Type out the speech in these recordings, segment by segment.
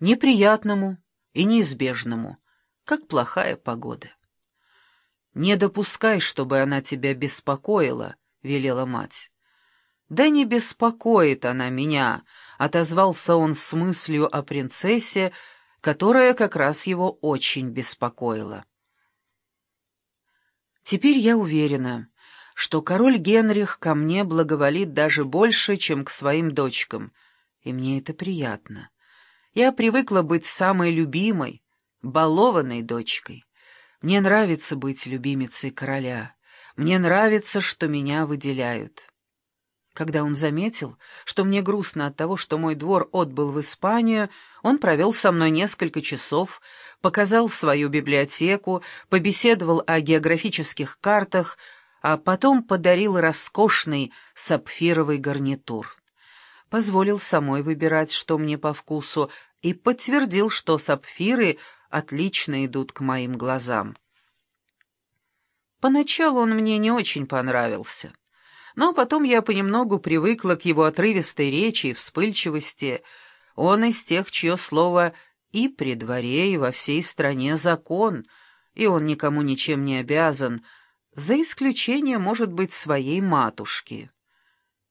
неприятному и неизбежному, как плохая погода. «Не допускай, чтобы она тебя беспокоила», — велела мать. «Да не беспокоит она меня», — отозвался он с мыслью о принцессе, которая как раз его очень беспокоила. Теперь я уверена, что король Генрих ко мне благоволит даже больше, чем к своим дочкам, и мне это приятно. Я привыкла быть самой любимой, балованной дочкой. Мне нравится быть любимицей короля. Мне нравится, что меня выделяют. Когда он заметил, что мне грустно от того, что мой двор отбыл в Испанию, он провел со мной несколько часов, показал свою библиотеку, побеседовал о географических картах, а потом подарил роскошный сапфировый гарнитур. Позволил самой выбирать, что мне по вкусу, и подтвердил, что сапфиры отлично идут к моим глазам. Поначалу он мне не очень понравился, но потом я понемногу привыкла к его отрывистой речи и вспыльчивости. Он из тех, чье слово и при дворе, и во всей стране закон, и он никому ничем не обязан, за исключением, может быть, своей матушки.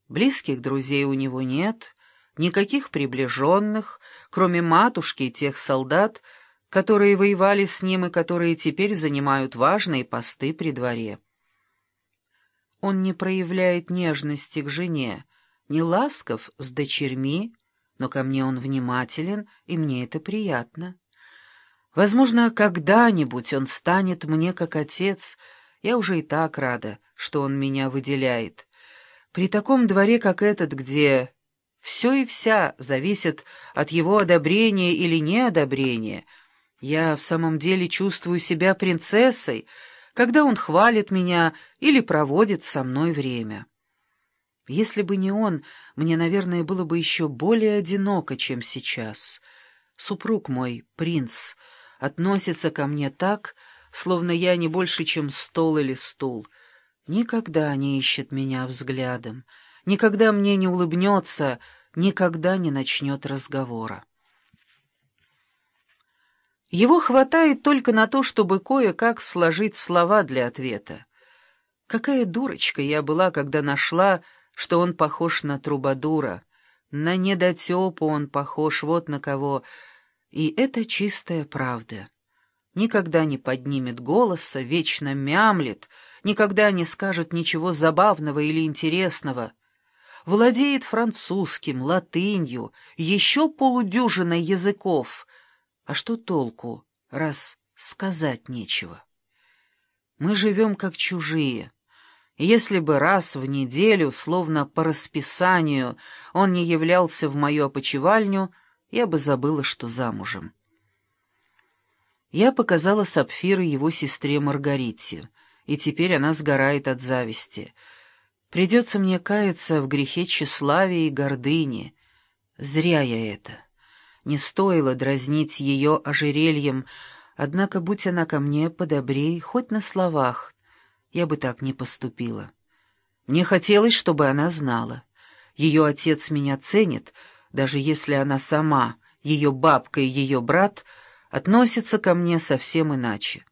Близких друзей у него нет, никаких приближенных, кроме матушки и тех солдат, которые воевали с ним и которые теперь занимают важные посты при дворе. Он не проявляет нежности к жене, не ласков с дочерьми, но ко мне он внимателен, и мне это приятно. Возможно, когда-нибудь он станет мне как отец, я уже и так рада, что он меня выделяет. При таком дворе, как этот, где все и вся зависит от его одобрения или неодобрения — я в самом деле чувствую себя принцессой, когда он хвалит меня или проводит со мной время. Если бы не он, мне, наверное, было бы еще более одиноко, чем сейчас. Супруг мой, принц, относится ко мне так, словно я не больше, чем стол или стул. Никогда не ищет меня взглядом, никогда мне не улыбнется, никогда не начнет разговора. Его хватает только на то, чтобы кое-как сложить слова для ответа. Какая дурочка я была, когда нашла, что он похож на трубадура. На недотепу он похож вот на кого. И это чистая правда. Никогда не поднимет голоса, вечно мямлет, никогда не скажет ничего забавного или интересного. Владеет французским, латынью, еще полудюжиной языков — а что толку, раз сказать нечего? Мы живем как чужие. Если бы раз в неделю, словно по расписанию, он не являлся в мою опочивальню, я бы забыла, что замужем. Я показала сапфиры его сестре Маргарите, и теперь она сгорает от зависти. Придется мне каяться в грехе тщеславия и гордыни. Зря я это. Не стоило дразнить ее ожерельем, однако, будь она ко мне подобрей, хоть на словах, я бы так не поступила. Мне хотелось, чтобы она знала. Ее отец меня ценит, даже если она сама, ее бабка и ее брат, относятся ко мне совсем иначе.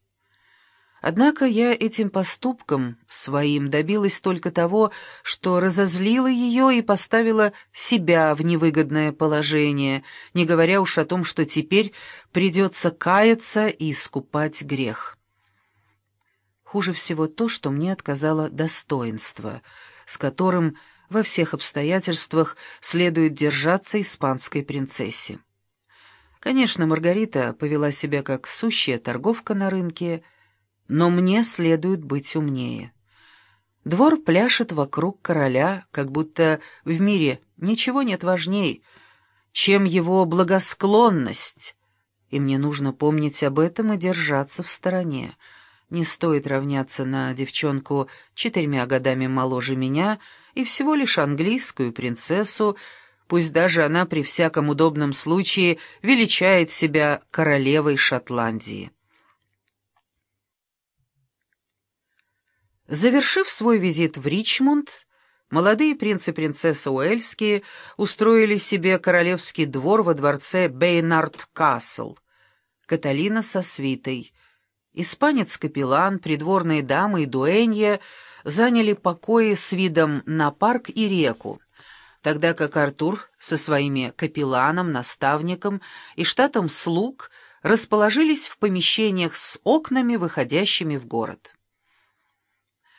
Однако я этим поступком своим добилась только того, что разозлила ее и поставила себя в невыгодное положение, не говоря уж о том, что теперь придется каяться и искупать грех. Хуже всего то, что мне отказало достоинство, с которым во всех обстоятельствах следует держаться испанской принцессе. Конечно, Маргарита повела себя как сущая торговка на рынке — но мне следует быть умнее. Двор пляшет вокруг короля, как будто в мире ничего нет важней, чем его благосклонность, и мне нужно помнить об этом и держаться в стороне. Не стоит равняться на девчонку четырьмя годами моложе меня и всего лишь английскую принцессу, пусть даже она при всяком удобном случае величает себя королевой Шотландии. Завершив свой визит в Ричмонд, Молодые принц и принцесса Уэльские устроили себе королевский двор во дворце Бейнард-Касл. Каталина со свитой. Испанец-капеллан, придворные дамы и дуэнья заняли покои с видом на парк и реку, тогда как Артур со своими капелланом, наставником и штатом слуг расположились в помещениях с окнами, выходящими в город.